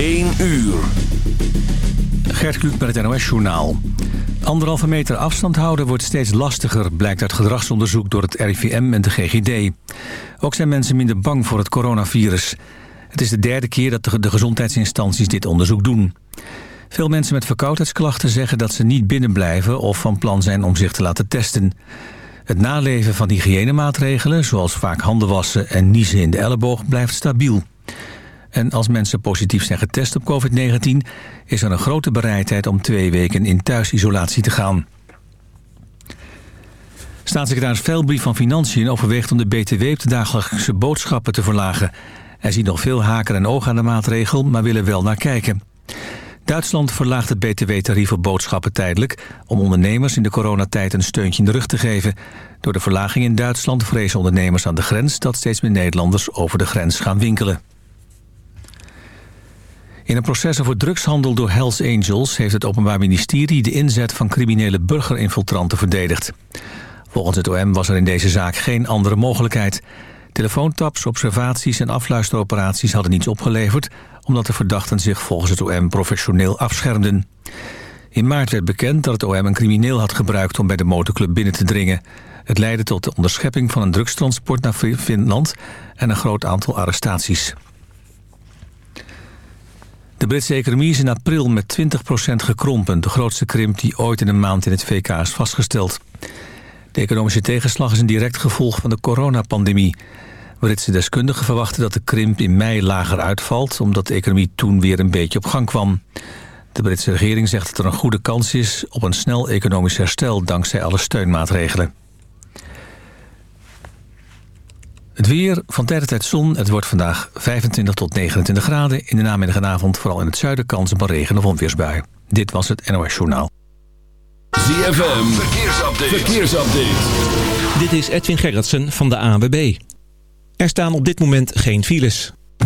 1 uur. Gert Kluk met het NOS-journaal. Anderhalve meter afstand houden wordt steeds lastiger... blijkt uit gedragsonderzoek door het RIVM en de GGD. Ook zijn mensen minder bang voor het coronavirus. Het is de derde keer dat de gezondheidsinstanties dit onderzoek doen. Veel mensen met verkoudheidsklachten zeggen dat ze niet binnenblijven... of van plan zijn om zich te laten testen. Het naleven van hygiënemaatregelen, zoals vaak handen wassen... en niezen in de elleboog, blijft stabiel. En als mensen positief zijn getest op COVID-19... is er een grote bereidheid om twee weken in thuisisolatie te gaan. Staatssecretaris Velbrief van Financiën overweegt om de BTW op de dagelijkse boodschappen te verlagen. Hij ziet nog veel haken en ogen aan de maatregel, maar wil er wel naar kijken. Duitsland verlaagt het btw-tarief op boodschappen tijdelijk... om ondernemers in de coronatijd een steuntje in de rug te geven. Door de verlaging in Duitsland vrezen ondernemers aan de grens... dat steeds meer Nederlanders over de grens gaan winkelen. In een proces over drugshandel door Hells Angels... heeft het Openbaar Ministerie de inzet van criminele burgerinfiltranten verdedigd. Volgens het OM was er in deze zaak geen andere mogelijkheid. Telefoontaps, observaties en afluisteroperaties hadden niets opgeleverd... omdat de verdachten zich volgens het OM professioneel afschermden. In maart werd bekend dat het OM een crimineel had gebruikt... om bij de motorclub binnen te dringen. Het leidde tot de onderschepping van een drugstransport naar Finland... en een groot aantal arrestaties. De Britse economie is in april met 20% gekrompen. De grootste krimp die ooit in een maand in het VK is vastgesteld. De economische tegenslag is een direct gevolg van de coronapandemie. Britse deskundigen verwachten dat de krimp in mei lager uitvalt... omdat de economie toen weer een beetje op gang kwam. De Britse regering zegt dat er een goede kans is op een snel economisch herstel... dankzij alle steunmaatregelen. Het weer, van tijd tot tijd zon. Het wordt vandaag 25 tot 29 graden. In de namiddag en avond vooral in het zuiden kans op een regen- of onweersbui. Dit was het NOS Journaal. ZFM, verkeersupdate. verkeersupdate. Dit is Edwin Gerritsen van de ANWB. Er staan op dit moment geen files.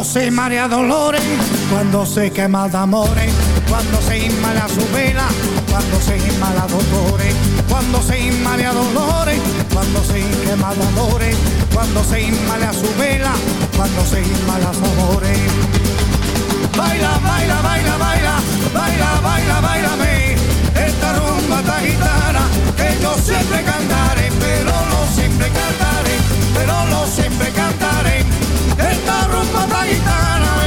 Cuando se marea dolores, cuando se quema de amores, cuando se inmala su vela, cuando se inmala dolores, cuando se inmala dolores, cuando se quema de amores, cuando se inmala su vela, cuando se inmala amores. Baila, baila, baila, baila, baila, baila, bailame, esta rumba esta gitana, que yo siempre cantaré, pero no siempre cantaré, pero no siempre cantaré,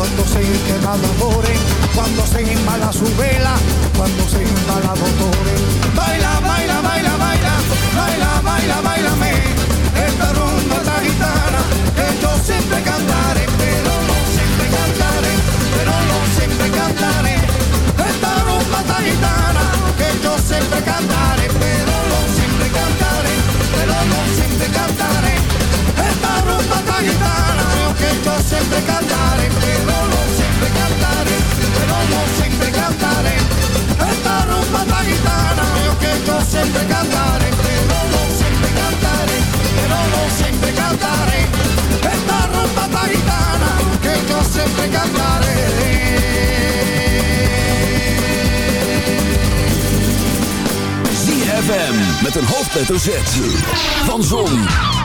cuando se quema de amores, cuando se inmala su vela, cuando se inmala dolores. Baila, baila, baila, baila, baila, baila, bailame, esta rumba esta gitana, que yo siempre cantaré, pero no siempre cantaré, pero no siempre cantaré, esta rumba esta gitana, que yo siempre cantaré, pero no siempre cantaré, pero no siempre cantaré, esta rumba esta gitana, que yo siempre cantaré, pero no siempre cantaré, pero no siempre cantaré, esta rumba esta gitana, que yo siempre cantaré, pero no siempre cantaré, pero no siempre cantaré, esta rumba esta gitana, que yo siempre cantaré. ZFM met een hoofdletter Z. Van Zon,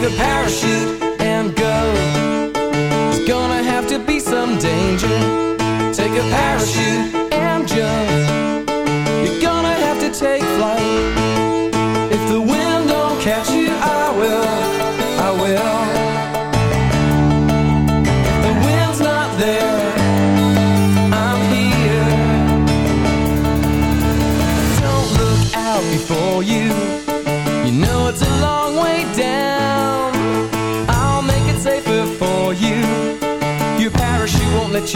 Take a parachute and go. It's gonna have to be some danger. Take a parachute and jump.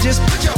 Just put your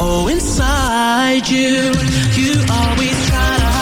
Oh, inside you, you always try to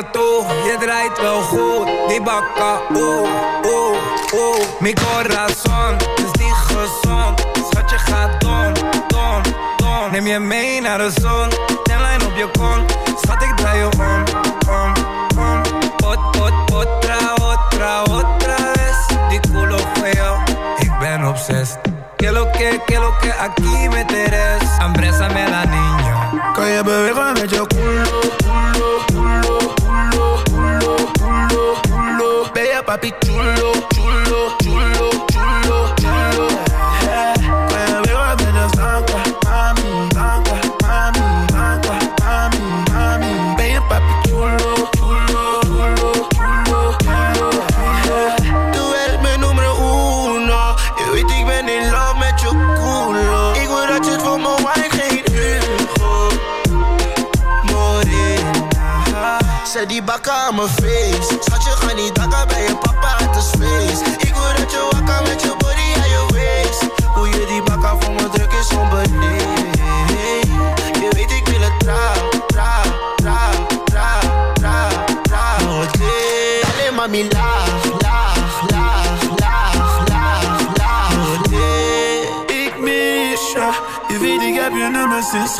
je draait wel goed. Die bakka, oeh, oeh, oeh. Mi corazon is niet gezond. Schatje gaat don, don, don. Neem je mee naar de zon. Tenlijn op je kont. Schat, ik draai je om, om, om. Ot, ot, otra, otra, otra vez. Die culo feo, ik ben obsessed. Que lo que, que lo que aquí me teres. Ambrésame la niña. Kan je bewegen met je culo, culo, papi chulo, chulo, chulo, chulo, chulo. Met je zanka, mami, mami, papi chulo, chulo, chulo, chulo, chulo. Eh. Uno. Je weet ik ben in love met je culo. Ik wil dat je het voor me geen. Morena. Zet die bakken aan mijn face. Schatje, ga niet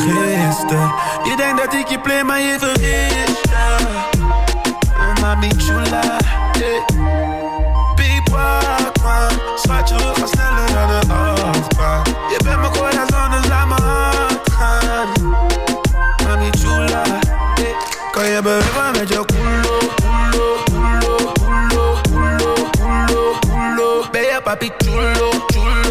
gisteren. Je denkt dat ik je play, maar je vergis je. Oh, mami chula, yeah. Big Walkman, schatje, we gaan sneller dan de achtbaan. Je bent mijn corazon, dus laat hard gaan. Mami chula, yeah. kan je bewegen met je culo, culo, culo, culo, culo, culo. Ben je papi chulo, chulo,